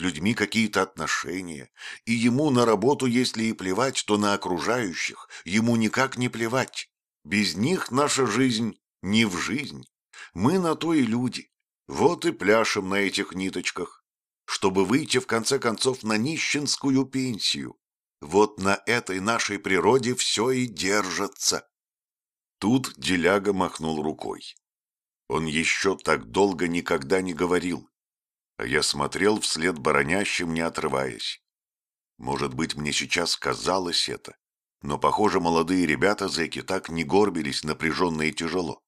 людьми какие-то отношения, и ему на работу, если и плевать, то на окружающих, ему никак не плевать. Без них наша жизнь не в жизнь. Мы на то и люди. Вот и пляшем на этих ниточках, чтобы выйти в конце концов на нищенскую пенсию. Вот на этой нашей природе все и держится. Тут Деляга махнул рукой. Он еще так долго никогда не говорил, а я смотрел вслед баронящим, не отрываясь. Может быть, мне сейчас казалось это, но, похоже, молодые ребята-зэки так не горбились напряженно и тяжело.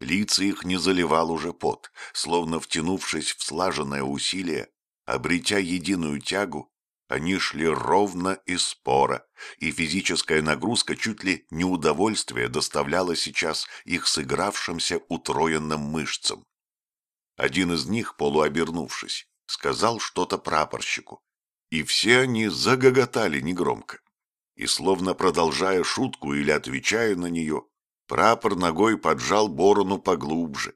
Лица их не заливал уже пот, словно втянувшись в слаженное усилие, обретя единую тягу, они шли ровно и споро, и физическая нагрузка чуть ли не удовольствие доставляла сейчас их сыгравшимся утроенным мышцам. Один из них, полуобернувшись, сказал что-то прапорщику, и все они загоготали негромко. И, словно продолжая шутку или отвечая на нее, прапор ногой поджал борону поглубже,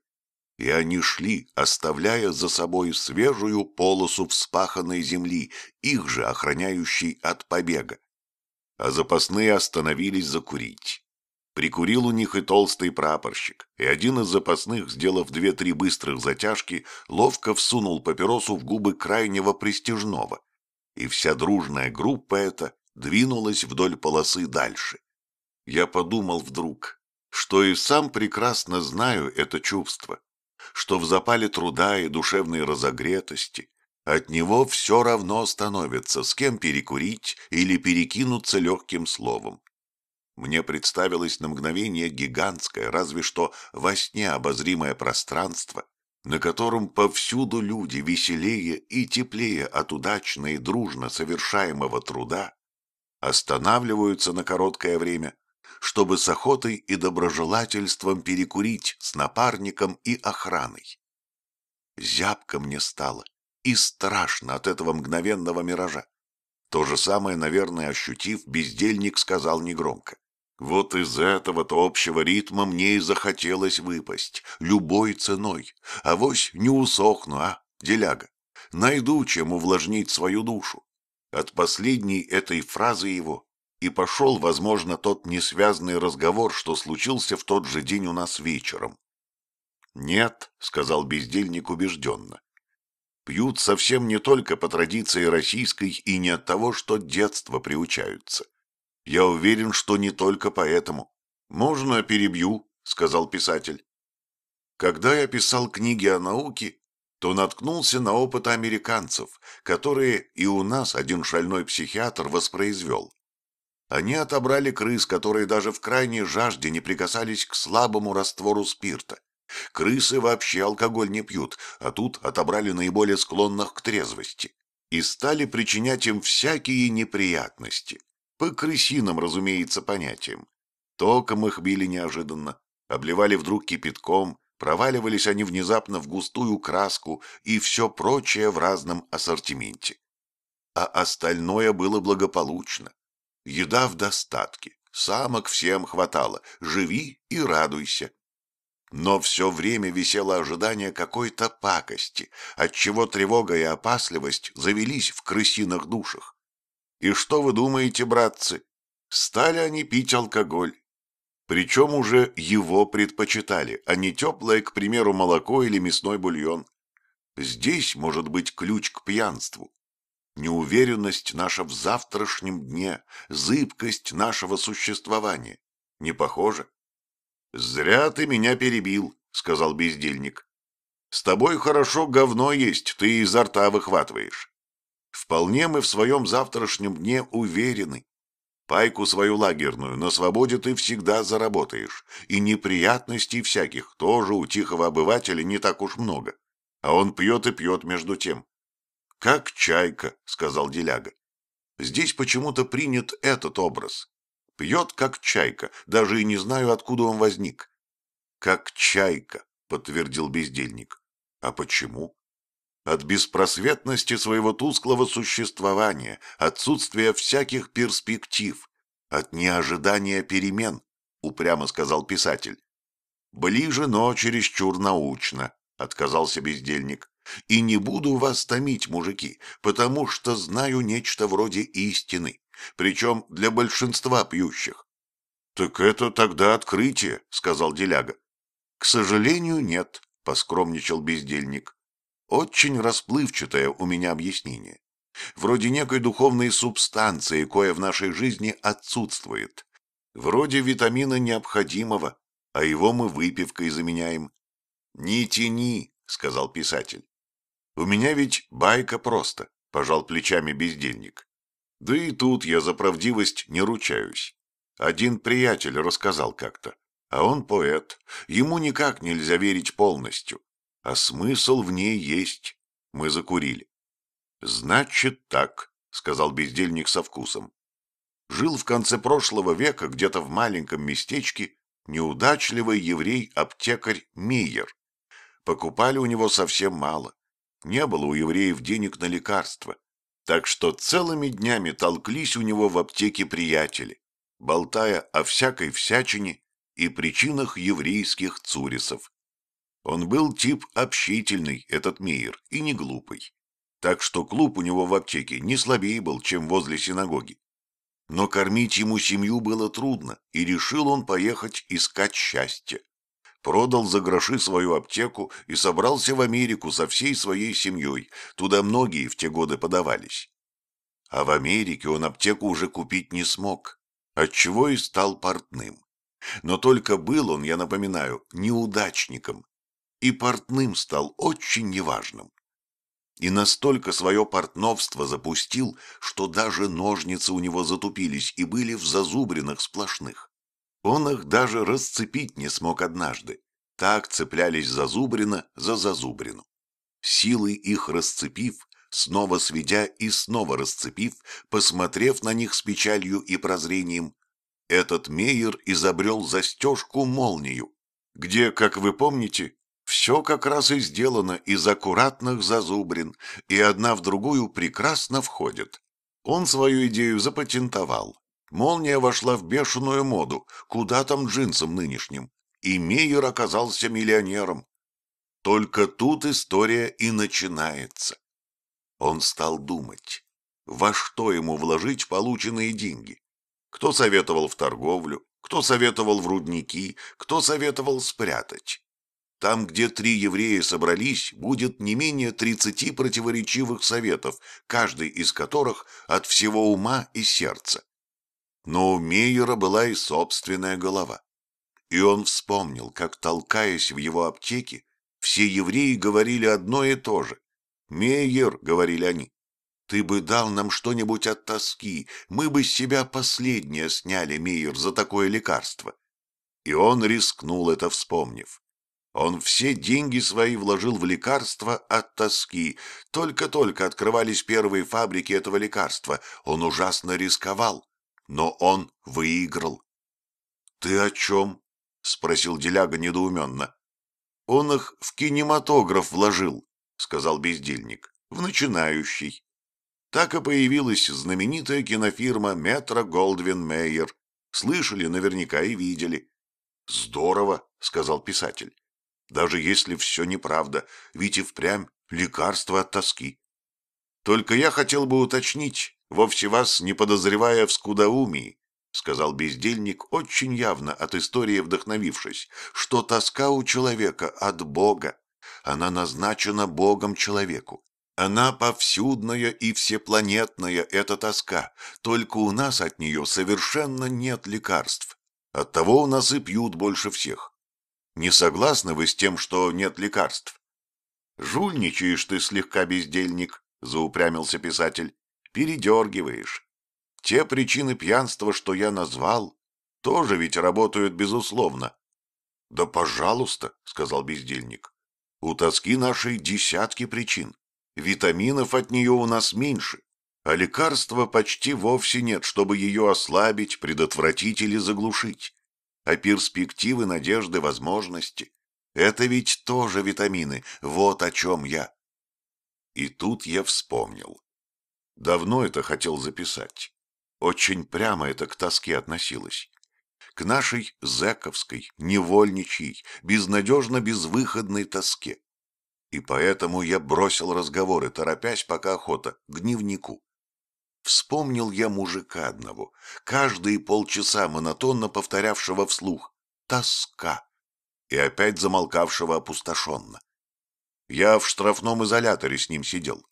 и они шли, оставляя за собой свежую полосу вспаханной земли, их же охраняющей от побега. А запасные остановились закурить. Прикурил у них и толстый прапорщик, и один из запасных, сделав две-три быстрых затяжки, ловко всунул папиросу в губы крайнего престижного. И вся дружная группа эта двинулась вдоль полосы дальше. Я подумал вдруг, что и сам прекрасно знаю это чувство, что в запале труда и душевной разогретости от него все равно становится, с кем перекурить или перекинуться легким словом. Мне представилось на мгновение гигантское, разве что во сне обозримое пространство, на котором повсюду люди веселее и теплее от удачно и дружно совершаемого труда останавливаются на короткое время чтобы с охотой и доброжелательством перекурить с напарником и охраной. Зябко мне стало и страшно от этого мгновенного миража. То же самое, наверное, ощутив, бездельник сказал негромко. Вот из этого-то общего ритма мне и захотелось выпасть, любой ценой. А вось не усохну, а, деляга. Найду, чем увлажнить свою душу. От последней этой фразы его и пошел, возможно, тот несвязный разговор, что случился в тот же день у нас вечером. «Нет», — сказал бездельник убежденно. «Пьют совсем не только по традиции российской и не от того, что детство приучаются. Я уверен, что не только поэтому. Можно перебью», — сказал писатель. Когда я писал книги о науке, то наткнулся на опыт американцев, которые и у нас один шальной психиатр воспроизвел. Они отобрали крыс, которые даже в крайней жажде не прикасались к слабому раствору спирта. Крысы вообще алкоголь не пьют, а тут отобрали наиболее склонных к трезвости. И стали причинять им всякие неприятности. По крысиным, разумеется, понятиям. Током их били неожиданно, обливали вдруг кипятком, проваливались они внезапно в густую краску и все прочее в разном ассортименте. А остальное было благополучно. Еда в достатке, самок всем хватало, живи и радуйся. Но все время висело ожидание какой-то пакости, отчего тревога и опасливость завелись в крысиных душах. И что вы думаете, братцы? Стали они пить алкоголь. Причем уже его предпочитали, а не теплое, к примеру, молоко или мясной бульон. Здесь может быть ключ к пьянству неуверенность наша в завтрашнем дне, зыбкость нашего существования. Не похоже? «Зря ты меня перебил», — сказал бездельник. «С тобой хорошо говно есть, ты изо рта выхватываешь. Вполне мы в своем завтрашнем дне уверены. Пайку свою лагерную на свободе ты всегда заработаешь, и неприятностей всяких тоже у тихого обывателя не так уж много. А он пьет и пьет между тем. «Как чайка», — сказал Деляга. «Здесь почему-то принят этот образ. Пьет, как чайка, даже и не знаю, откуда он возник». «Как чайка», — подтвердил бездельник. «А почему?» «От беспросветности своего тусклого существования, отсутствия всяких перспектив, от неожидания перемен», — упрямо сказал писатель. «Ближе, но чересчур научно», — отказался бездельник. И не буду вас томить, мужики, потому что знаю нечто вроде истины, причем для большинства пьющих. «Так это тогда открытие», — сказал Деляга. «К сожалению, нет», — поскромничал бездельник. «Очень расплывчатое у меня объяснение. Вроде некой духовной субстанции, кое в нашей жизни отсутствует. Вроде витамина необходимого, а его мы выпивкой заменяем. «Не тяни», — сказал писатель. «У меня ведь байка просто», — пожал плечами бездельник. «Да и тут я за правдивость не ручаюсь. Один приятель рассказал как-то, а он поэт, ему никак нельзя верить полностью, а смысл в ней есть». Мы закурили. «Значит так», — сказал бездельник со вкусом. Жил в конце прошлого века где-то в маленьком местечке неудачливый еврей-аптекарь Мейер. Покупали у него совсем мало. Не было у евреев денег на лекарства. Так что целыми днями толклись у него в аптеке приятели, болтая о всякой всячине и причинах еврейских цурисов. Он был тип общительный, этот Мейер, и не глупый. Так что клуб у него в аптеке не слабее был, чем возле синагоги. Но кормить ему семью было трудно, и решил он поехать искать счастье. Продал за гроши свою аптеку и собрался в Америку со всей своей семьей, туда многие в те годы подавались. А в Америке он аптеку уже купить не смог, отчего и стал портным. Но только был он, я напоминаю, неудачником, и портным стал очень неважным и настолько свое портновство запустил, что даже ножницы у него затупились и были в зазубринах сплошных. Он их даже расцепить не смог однажды. Так цеплялись зазубрина за зазубрину. Силой их расцепив, снова сведя и снова расцепив, посмотрев на них с печалью и прозрением, этот Мейер изобрел застежку-молнию, где, как вы помните, все как раз и сделано из аккуратных зазубрин, и одна в другую прекрасно входит. Он свою идею запатентовал. Молния вошла в бешеную моду, куда там джинсам нынешним, и Мейер оказался миллионером. Только тут история и начинается. Он стал думать, во что ему вложить полученные деньги. Кто советовал в торговлю, кто советовал в рудники, кто советовал спрятать. Там, где три еврея собрались, будет не менее тридцати противоречивых советов, каждый из которых от всего ума и сердца. Но у Мейера была и собственная голова. И он вспомнил, как, толкаясь в его аптеке, все евреи говорили одно и то же. «Мейер», — говорили они, — «ты бы дал нам что-нибудь от тоски, мы бы с себя последнее сняли, Мейер, за такое лекарство». И он рискнул это, вспомнив. Он все деньги свои вложил в лекарства от тоски. Только-только открывались первые фабрики этого лекарства. Он ужасно рисковал, но он выиграл. — Ты о чем? — спросил Деляга недоуменно. — Он их в кинематограф вложил, — сказал бездельник, — в начинающий. Так и появилась знаменитая кинофирма Метро Голдвин Мейер. Слышали наверняка и видели. — Здорово, — сказал писатель даже если все неправда, ведь и впрямь лекарство от тоски. Только я хотел бы уточнить, вовсе вас не подозревая в скудоумии, сказал бездельник, очень явно от истории вдохновившись, что тоска у человека от Бога. Она назначена Богом человеку. Она повсюдная и всепланетная, эта тоска, только у нас от нее совершенно нет лекарств. Оттого у нас и пьют больше всех. Не согласны вы с тем, что нет лекарств? Жульничаешь ты слегка, бездельник, заупрямился писатель. Передергиваешь. Те причины пьянства, что я назвал, тоже ведь работают безусловно. Да пожалуйста, сказал бездельник. У тоски нашей десятки причин. Витаминов от нее у нас меньше, а лекарства почти вовсе нет, чтобы ее ослабить, предотвратить или заглушить а перспективы, надежды, возможности — это ведь тоже витамины, вот о чем я. И тут я вспомнил. Давно это хотел записать. Очень прямо это к тоске относилось. К нашей зэковской, невольничьей, безнадежно безвыходной тоске. И поэтому я бросил разговоры, торопясь пока охота, к дневнику. Вспомнил я мужика одного, каждые полчаса монотонно повторявшего вслух «тоска» и опять замолкавшего опустошенно. Я в штрафном изоляторе с ним сидел.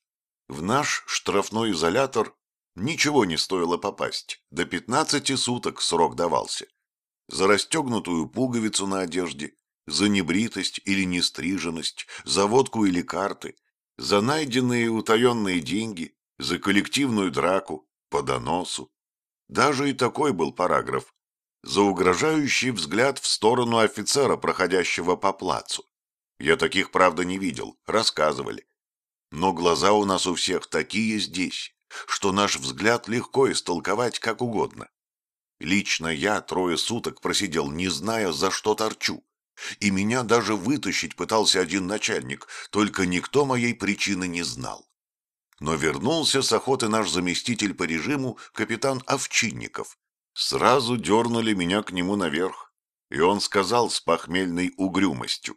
В наш штрафной изолятор ничего не стоило попасть, до пятнадцати суток срок давался. За расстегнутую пуговицу на одежде, за небритость или нестриженность, за водку или карты, за найденные утаенные деньги, за коллективную драку, по доносу. Даже и такой был параграф. За угрожающий взгляд в сторону офицера, проходящего по плацу. Я таких, правда, не видел, рассказывали. Но глаза у нас у всех такие здесь, что наш взгляд легко истолковать как угодно. Лично я трое суток просидел, не зная, за что торчу. И меня даже вытащить пытался один начальник, только никто моей причины не знал. Но вернулся с охоты наш заместитель по режиму, капитан Овчинников. Сразу дернули меня к нему наверх, и он сказал с похмельной угрюмостью,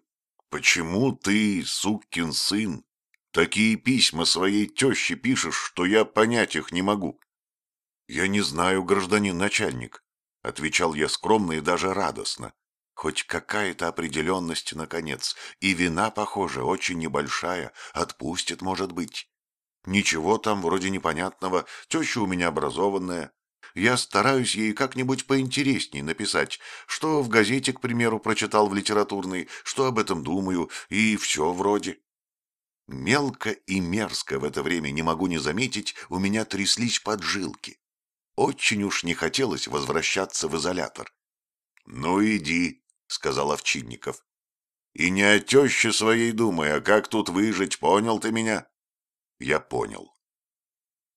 «Почему ты, сукин сын, такие письма своей теще пишешь, что я понять их не могу?» «Я не знаю, гражданин начальник», — отвечал я скромно и даже радостно. Хоть какая-то определенность, наконец, и вина, похоже, очень небольшая, отпустит, может быть. Ничего там вроде непонятного, теща у меня образованная. Я стараюсь ей как-нибудь поинтересней написать, что в газете, к примеру, прочитал в литературной, что об этом думаю, и все вроде. Мелко и мерзко в это время, не могу не заметить, у меня тряслись поджилки. Очень уж не хотелось возвращаться в изолятор. «Ну иди», — сказал Овчинников. «И не о теще своей думай, а как тут выжить, понял ты меня?» Я понял.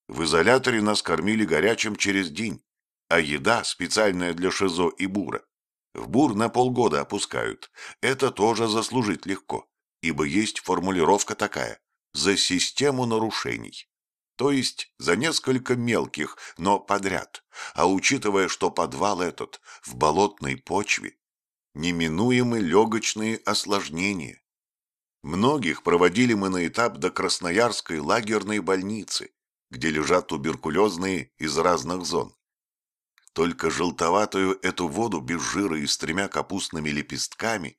В изоляторе нас кормили горячим через день, а еда специальная для ШИЗО и бура. В бур на полгода опускают. Это тоже заслужить легко, ибо есть формулировка такая «за систему нарушений». То есть за несколько мелких, но подряд. А учитывая, что подвал этот в болотной почве, неминуемы легочные осложнения. Многих проводили мы на этап до Красноярской лагерной больницы, где лежат туберкулезные из разных зон. Только желтоватую эту воду без жира и с тремя капустными лепестками,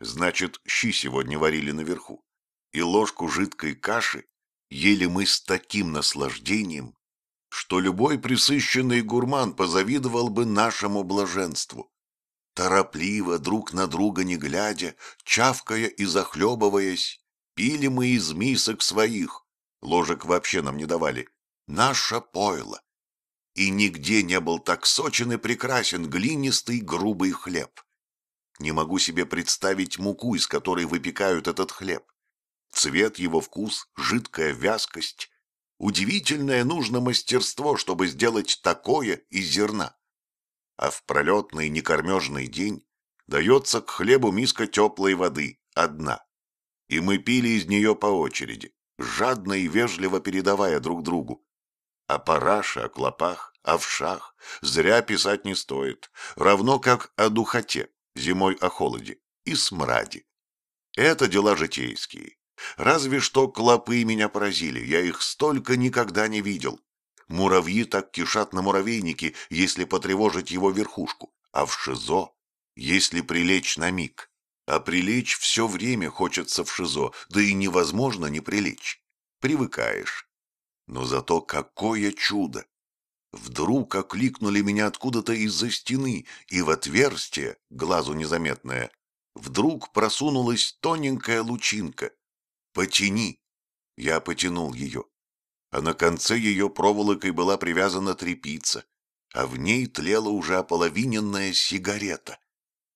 значит, щи сегодня варили наверху, и ложку жидкой каши ели мы с таким наслаждением, что любой присыщенный гурман позавидовал бы нашему блаженству. Торопливо, друг на друга не глядя, чавкая и захлебываясь, пили мы из мисок своих, ложек вообще нам не давали, наше пойло. И нигде не был так сочен и прекрасен глинистый грубый хлеб. Не могу себе представить муку, из которой выпекают этот хлеб. Цвет его вкус, жидкая вязкость. Удивительное нужно мастерство, чтобы сделать такое из зерна а в пролетный некормежный день дается к хлебу миска теплой воды, одна. И мы пили из нее по очереди, жадно и вежливо передавая друг другу. О параше, о клопах, о вшах зря писать не стоит, равно как о духоте, зимой о холоде и смраде. Это дела житейские. Разве что клопы меня поразили, я их столько никогда не видел. Муравьи так кишат на муравейнике, если потревожить его верхушку, а в ШИЗО, если прилечь на миг. А прилечь все время хочется в ШИЗО, да и невозможно не прилечь. Привыкаешь. Но зато какое чудо! Вдруг окликнули меня откуда-то из-за стены, и в отверстие, глазу незаметное, вдруг просунулась тоненькая лучинка. «Потяни!» Я потянул ее а на конце ее проволокой была привязана трепица, а в ней тлела уже ополовиненная сигарета.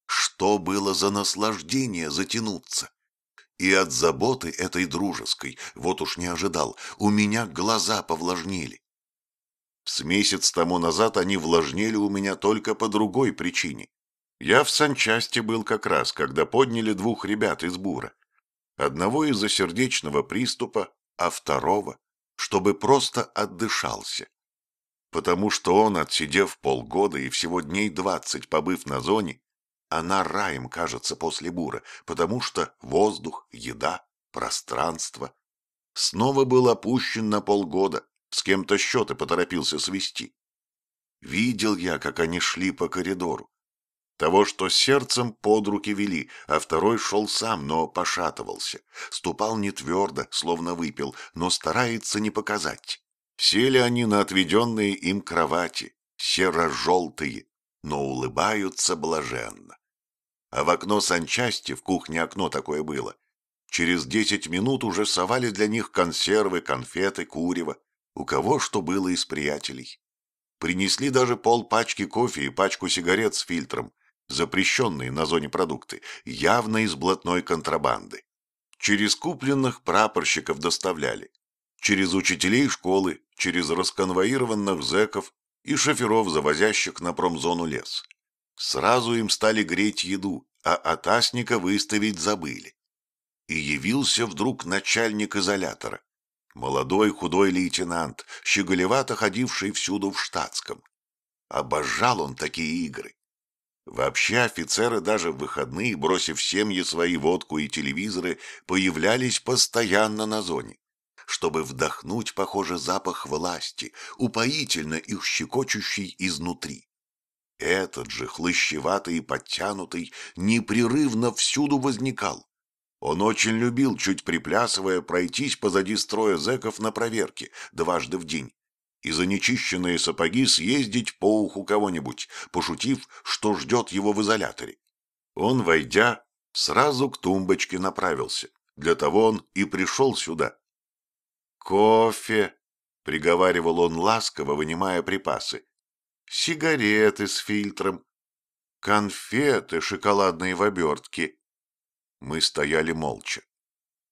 Что было за наслаждение затянуться? И от заботы этой дружеской, вот уж не ожидал, у меня глаза повлажнели. С месяц тому назад они влажнели у меня только по другой причине. Я в санчасти был как раз, когда подняли двух ребят из бура. Одного из-за сердечного приступа, а второго чтобы просто отдышался. Потому что он, отсидев полгода и всего дней двадцать побыв на зоне, она раем кажется после бура, потому что воздух, еда, пространство. Снова был опущен на полгода, с кем-то счеты поторопился свести. Видел я, как они шли по коридору. Того, что сердцем под руки вели, а второй шел сам, но пошатывался. Ступал не твердо, словно выпил, но старается не показать. Сели они на отведенные им кровати, серо-желтые, но улыбаются блаженно. А в окно санчасти, в кухне окно такое было, через десять минут уже совали для них консервы, конфеты, курево, у кого что было из приятелей. Принесли даже полпачки кофе и пачку сигарет с фильтром, запрещенные на зоне продукты, явно из блатной контрабанды. Через купленных прапорщиков доставляли, через учителей школы, через расконвоированных зэков и шоферов, завозящих на промзону лес. Сразу им стали греть еду, а атасника выставить забыли. И явился вдруг начальник изолятора, молодой худой лейтенант, щеголевато ходивший всюду в штатском. Обожал он такие игры. Вообще офицеры даже в выходные, бросив семьи свои водку и телевизоры, появлялись постоянно на зоне, чтобы вдохнуть, похоже, запах власти, упоительно их щекочущий изнутри. Этот же, хлыщеватый и подтянутый, непрерывно всюду возникал. Он очень любил, чуть приплясывая, пройтись позади строя зэков на проверке дважды в день и за нечищенные сапоги съездить по уху кого-нибудь, пошутив, что ждет его в изоляторе. Он, войдя, сразу к тумбочке направился. Для того он и пришел сюда. «Кофе!» — приговаривал он ласково, вынимая припасы. «Сигареты с фильтром, конфеты шоколадные в обертке». Мы стояли молча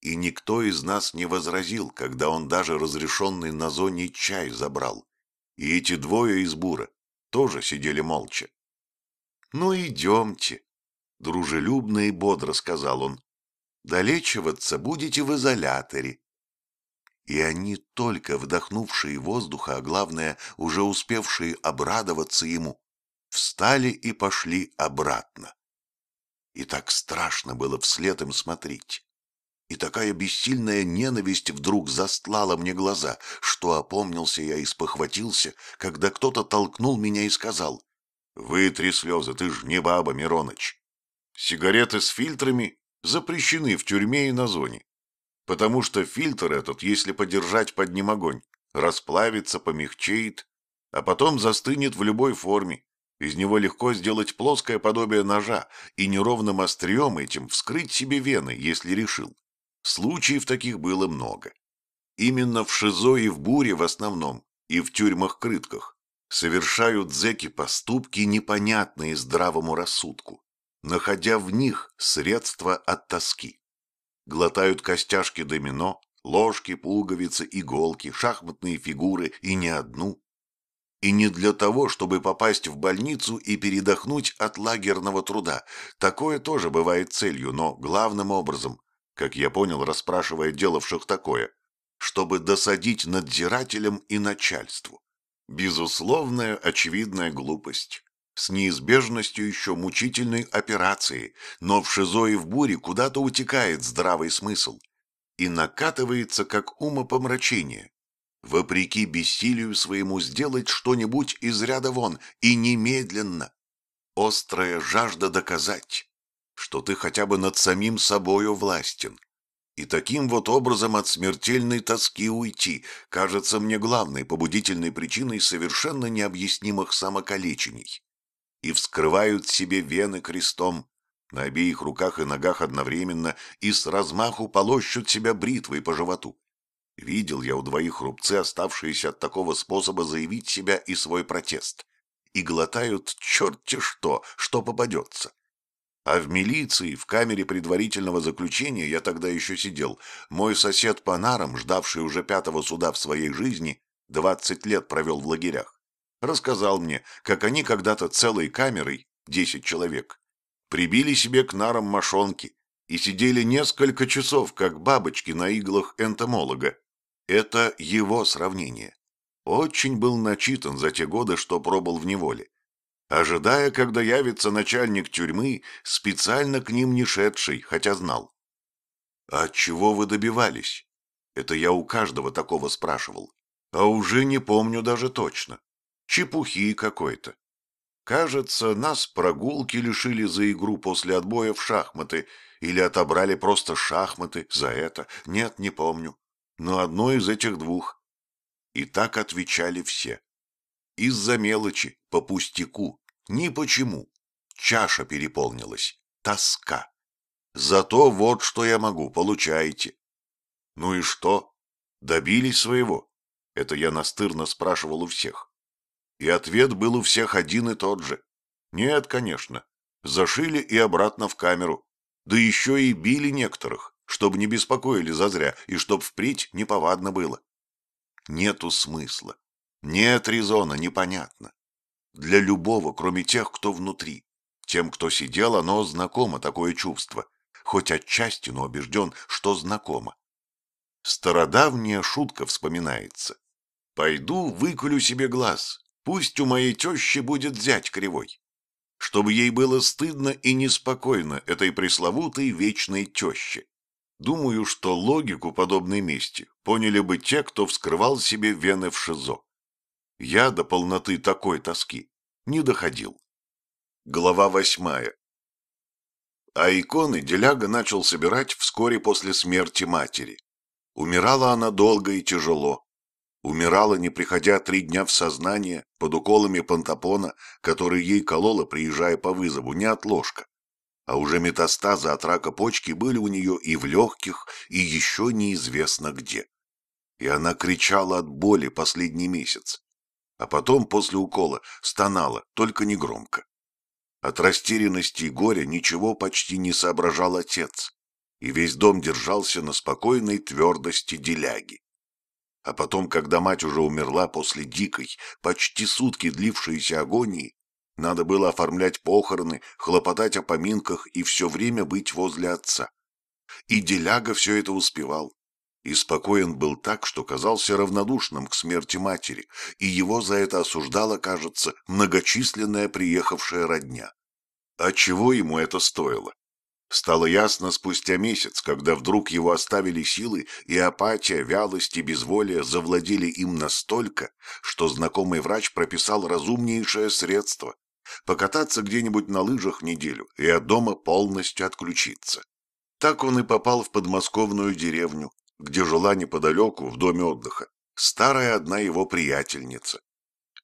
и никто из нас не возразил, когда он даже разрешенный на зоне чай забрал. И эти двое из бура тоже сидели молча. «Ну, идемте», — дружелюбно и бодро сказал он. «Долечиваться будете в изоляторе». И они, только вдохнувшие воздуха, а главное, уже успевшие обрадоваться ему, встали и пошли обратно. И так страшно было вслед им смотреть. И такая бессильная ненависть вдруг застлала мне глаза, что опомнился я и спохватился, когда кто-то толкнул меня и сказал, «Вытри слезы, ты ж не баба, Мироныч. Сигареты с фильтрами запрещены в тюрьме и на зоне, потому что фильтр этот, если подержать под ним огонь, расплавится, помягчеет, а потом застынет в любой форме. Из него легко сделать плоское подобие ножа и неровным острием этим вскрыть себе вены, если решил. Случаев таких было много. Именно в ШИЗО и в буре в основном, и в тюрьмах-крытках, совершают зэки поступки, непонятные здравому рассудку, находя в них средства от тоски. Глотают костяшки домино, ложки, пуговицы, иголки, шахматные фигуры и не одну. И не для того, чтобы попасть в больницу и передохнуть от лагерного труда. Такое тоже бывает целью, но главным образом как я понял, расспрашивая делавших такое, чтобы досадить надзирателям и начальству. Безусловная очевидная глупость. С неизбежностью еще мучительной операции, но в шизо и в буре куда-то утекает здравый смысл и накатывается как умопомрачение, вопреки бессилию своему сделать что-нибудь из ряда вон и немедленно. Острая жажда доказать, что ты хотя бы над самим собою властен. И таким вот образом от смертельной тоски уйти кажется мне главной побудительной причиной совершенно необъяснимых самокалечений. И вскрывают себе вены крестом, на обеих руках и ногах одновременно, и с размаху полощут себя бритвой по животу. Видел я у двоих рубцы, оставшиеся от такого способа заявить себя и свой протест. И глотают черти что, что попадется. А в милиции, в камере предварительного заключения, я тогда еще сидел, мой сосед по нарам, ждавший уже пятого суда в своей жизни, двадцать лет провел в лагерях, рассказал мне, как они когда-то целой камерой, десять человек, прибили себе к нарам мошонки и сидели несколько часов, как бабочки на иглах энтомолога. Это его сравнение. Очень был начитан за те годы, что пробыл в неволе ожидая, когда явится начальник тюрьмы, специально к ним не шедший, хотя знал. А чего вы добивались? Это я у каждого такого спрашивал. А уже не помню даже точно. Чепухи какой-то. Кажется, нас прогулки лишили за игру после отбоя в шахматы или отобрали просто шахматы за это. Нет, не помню. Но одно из этих двух. И так отвечали все. Из-за мелочи, по пустяку, ни почему. Чаша переполнилась. Тоска. Зато вот что я могу, получаете. Ну и что? Добились своего? Это я настырно спрашивал у всех. И ответ был у всех один и тот же. Нет, конечно. Зашили и обратно в камеру. Да еще и били некоторых, чтобы не беспокоили зазря и чтоб впредь неповадно было. Нету смысла. Нет резона, непонятно. Для любого, кроме тех, кто внутри. Тем, кто сидел, оно знакомо, такое чувство. Хоть отчасти, но убежден, что знакомо. Стародавняя шутка вспоминается. Пойду выкулю себе глаз, пусть у моей тещи будет зять кривой. Чтобы ей было стыдно и неспокойно этой пресловутой вечной теще. Думаю, что логику подобной мести поняли бы те, кто вскрывал себе вены в ШИЗО. Я до полноты такой тоски не доходил. Глава восьмая. А иконы Деляга начал собирать вскоре после смерти матери. Умирала она долго и тяжело, Умирала, не приходя три дня в сознание, под уколами пантопона, который ей колола, приезжая по вызову, не от ложка. А уже метастазы от рака почки были у нее и в легких, и еще неизвестно где. И она кричала от боли последний месяц. А потом, после укола, стонала, только не громко. От растерянности и горя ничего почти не соображал отец, и весь дом держался на спокойной твердости деляги. А потом, когда мать уже умерла после дикой, почти сутки длившейся агонии, надо было оформлять похороны, хлопотать о поминках и все время быть возле отца. И Деляга все это успевал. И спокоен был так, что казался равнодушным к смерти матери, и его за это осуждала, кажется, многочисленная приехавшая родня. А чего ему это стоило? Стало ясно спустя месяц, когда вдруг его оставили силы, и апатия, вялость и безволие завладели им настолько, что знакомый врач прописал разумнейшее средство – покататься где-нибудь на лыжах неделю и от дома полностью отключиться. Так он и попал в подмосковную деревню, где жила неподалеку, в доме отдыха, старая одна его приятельница.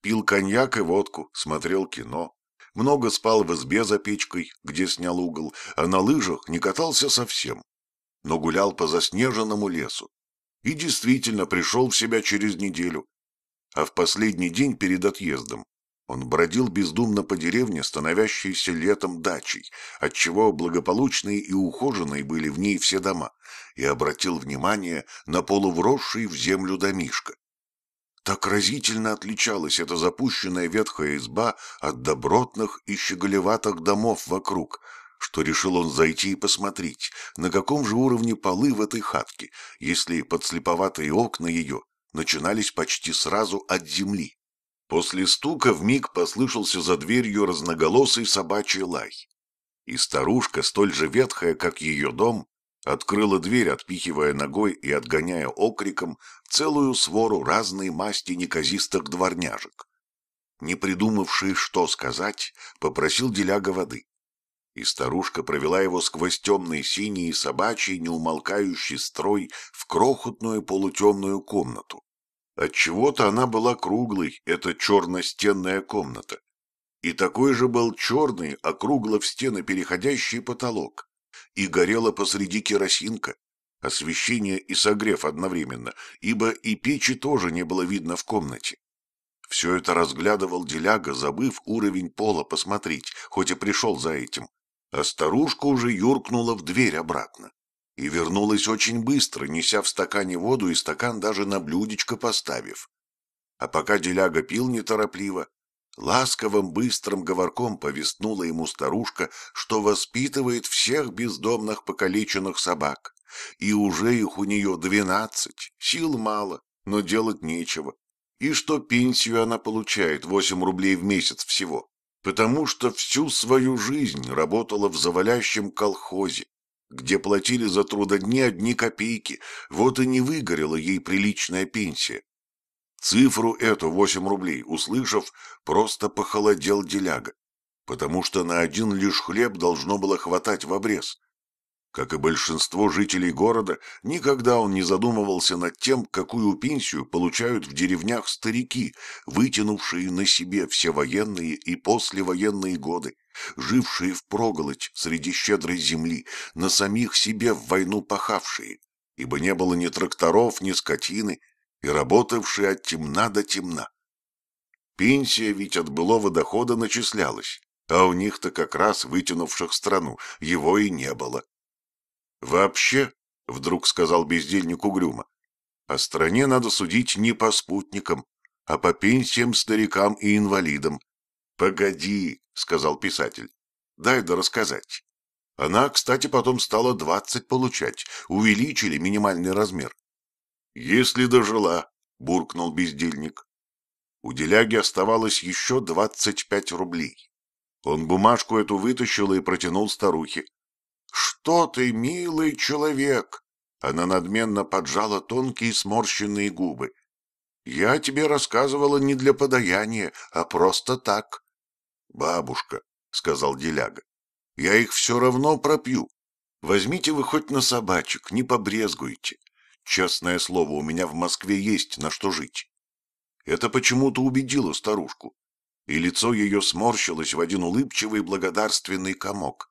Пил коньяк и водку, смотрел кино, много спал в избе за печкой, где снял угол, а на лыжах не катался совсем, но гулял по заснеженному лесу. И действительно пришел в себя через неделю. А в последний день перед отъездом он бродил бездумно по деревне, становящейся летом дачей, отчего благополучные и ухоженные были в ней все дома, и обратил внимание на полувросший в землю домишко. Так разительно отличалась эта запущенная ветхая изба от добротных и щеголеватых домов вокруг, что решил он зайти и посмотреть, на каком же уровне полы в этой хатке, если подслеповатые окна ее начинались почти сразу от земли. После стука вмиг послышался за дверью разноголосый собачий лай. И старушка, столь же ветхая, как ее дом, Открыла дверь, отпихивая ногой и отгоняя окриком целую свору разной масти неказистых дворняжек. Не придумавший, что сказать, попросил деляга воды. И старушка провела его сквозь темный синий собачий неумолкающий строй в крохотную полутемную комнату. Отчего-то она была круглой, эта черно-стенная комната. И такой же был черный, округло в стены переходящий потолок и горела посреди керосинка, освещение и согрев одновременно, ибо и печи тоже не было видно в комнате. Все это разглядывал деляга, забыв уровень пола посмотреть, хоть и пришел за этим. А старушка уже юркнула в дверь обратно. И вернулась очень быстро, неся в стакане воду и стакан даже на блюдечко поставив. А пока деляга пил неторопливо, Ласковым быстрым говорком повестнула ему старушка, что воспитывает всех бездомных покалеченных собак. И уже их у нее двенадцать, сил мало, но делать нечего. И что пенсию она получает восемь рублей в месяц всего, потому что всю свою жизнь работала в завалящем колхозе, где платили за трудодни одни копейки, вот и не выгорела ей приличная пенсия. Цифру эту, восемь рублей, услышав, просто похолодел деляга, потому что на один лишь хлеб должно было хватать в обрез. Как и большинство жителей города, никогда он не задумывался над тем, какую пенсию получают в деревнях старики, вытянувшие на себе все военные и послевоенные годы, жившие впроголодь среди щедрой земли, на самих себе в войну пахавшие, ибо не было ни тракторов, ни скотины, и работавшие от темна до темна. Пенсия ведь от былого дохода начислялась, а у них-то как раз, вытянувших страну, его и не было. «Вообще», — вдруг сказал бездельник угрюмо, — «о стране надо судить не по спутникам, а по пенсиям старикам и инвалидам». «Погоди», — сказал писатель, — «дай да рассказать». Она, кстати, потом стала двадцать получать, увеличили минимальный размер. «Если дожила», — буркнул бездельник. У деляги оставалось еще двадцать пять рублей. Он бумажку эту вытащил и протянул старухе. «Что ты, милый человек!» Она надменно поджала тонкие сморщенные губы. «Я тебе рассказывала не для подаяния, а просто так». «Бабушка», — сказал Деляга, — «я их все равно пропью. Возьмите вы хоть на собачек, не побрезгуйте. Честное слово, у меня в Москве есть на что жить». Это почему-то убедило старушку, и лицо ее сморщилось в один улыбчивый благодарственный комок.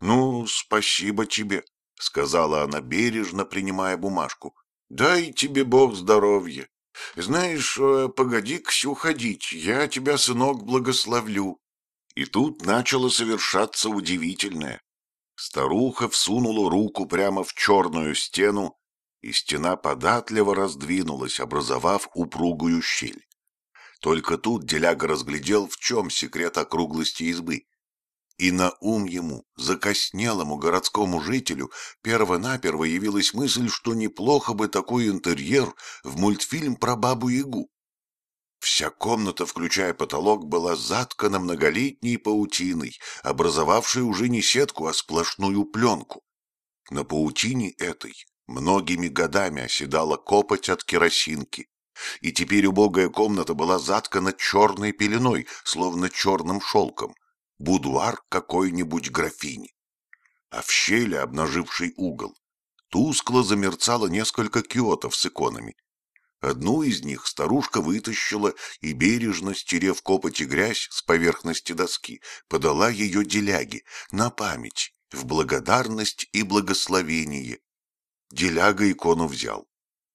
«Ну, спасибо тебе», — сказала она бережно, принимая бумажку. «Дай тебе Бог здоровья. Знаешь, э, погоди, Ксю, ходить, я тебя, сынок, благословлю». И тут начало совершаться удивительное. Старуха всунула руку прямо в черную стену, и стена податливо раздвинулась, образовав упругую щель. Только тут деляга разглядел, в чем секрет округлости избы. И на ум ему, закоснелому городскому жителю, перво-наперво явилась мысль, что неплохо бы такой интерьер в мультфильм про Бабу-Ягу. Вся комната, включая потолок, была заткана многолетней паутиной, образовавшей уже не сетку, а сплошную пленку. На паутине этой многими годами оседала копоть от керосинки, и теперь убогая комната была заткана черной пеленой, словно черным шелком будуар какой-нибудь графини. А в щели, обнаживший угол, тускло замерцало несколько киотов с иконами. Одну из них старушка вытащила и, бережно стерев копоть и грязь с поверхности доски, подала ее деляге на память, в благодарность и благословение. Деляга икону взял.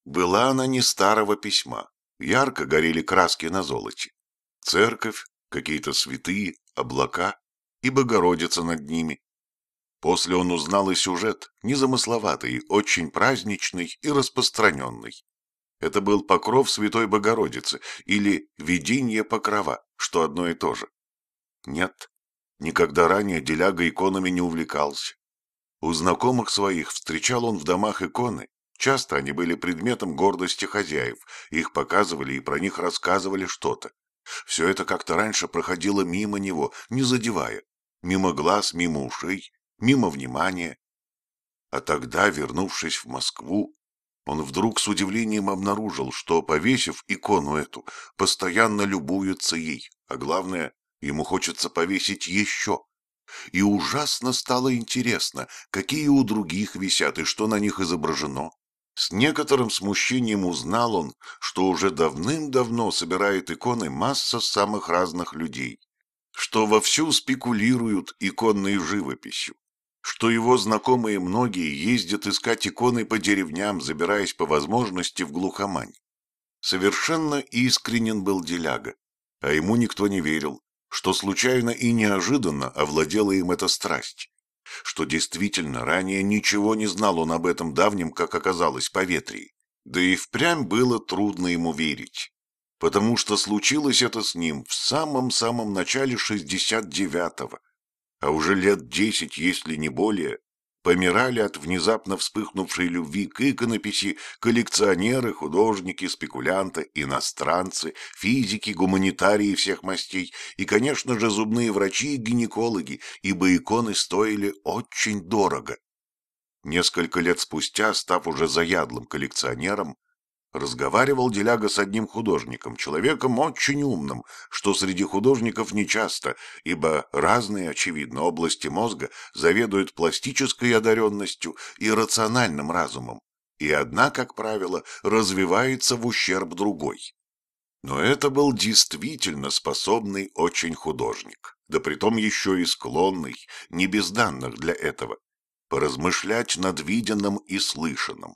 Была она не старого письма, ярко горели краски на золоте. Церковь, какие-то святые, облака и Богородица над ними. После он узнал и сюжет, незамысловатый, очень праздничный и распространенный. Это был покров Святой Богородицы или видение покрова, что одно и то же. Нет, никогда ранее деляга иконами не увлекался. У знакомых своих встречал он в домах иконы. Часто они были предметом гордости хозяев, их показывали и про них рассказывали что-то. Все это как-то раньше проходило мимо него, не задевая. Мимо глаз, мимо ушей, мимо внимания. А тогда, вернувшись в Москву, он вдруг с удивлением обнаружил, что, повесив икону эту, постоянно любуется ей, а главное, ему хочется повесить еще. И ужасно стало интересно, какие у других висят и что на них изображено. С некоторым смущением узнал он, что уже давным-давно собирает иконы масса самых разных людей, что вовсю спекулируют иконной живописью, что его знакомые многие ездят искать иконы по деревням, забираясь по возможности в глухомань. Совершенно искренен был деляга, а ему никто не верил, что случайно и неожиданно овладела им эта страсть что действительно ранее ничего не знал он об этом давнем, как оказалось, поветрии. Да и впрямь было трудно ему верить, потому что случилось это с ним в самом-самом начале 69-го, а уже лет десять, если не более, помирали от внезапно вспыхнувшей любви к иконописи коллекционеры, художники, спекулянты, иностранцы, физики, гуманитарии всех мастей и, конечно же, зубные врачи и гинекологи, ибо иконы стоили очень дорого. Несколько лет спустя, став уже заядлым коллекционером, разговаривал Деляга с одним художником, человеком очень умным, что среди художников нечасто, ибо разные, очевидно, области мозга заведуют пластической одаренностью и рациональным разумом, и одна, как правило, развивается в ущерб другой. Но это был действительно способный очень художник, да притом еще и склонный, не без данных для этого, поразмышлять над виденным и слышанным,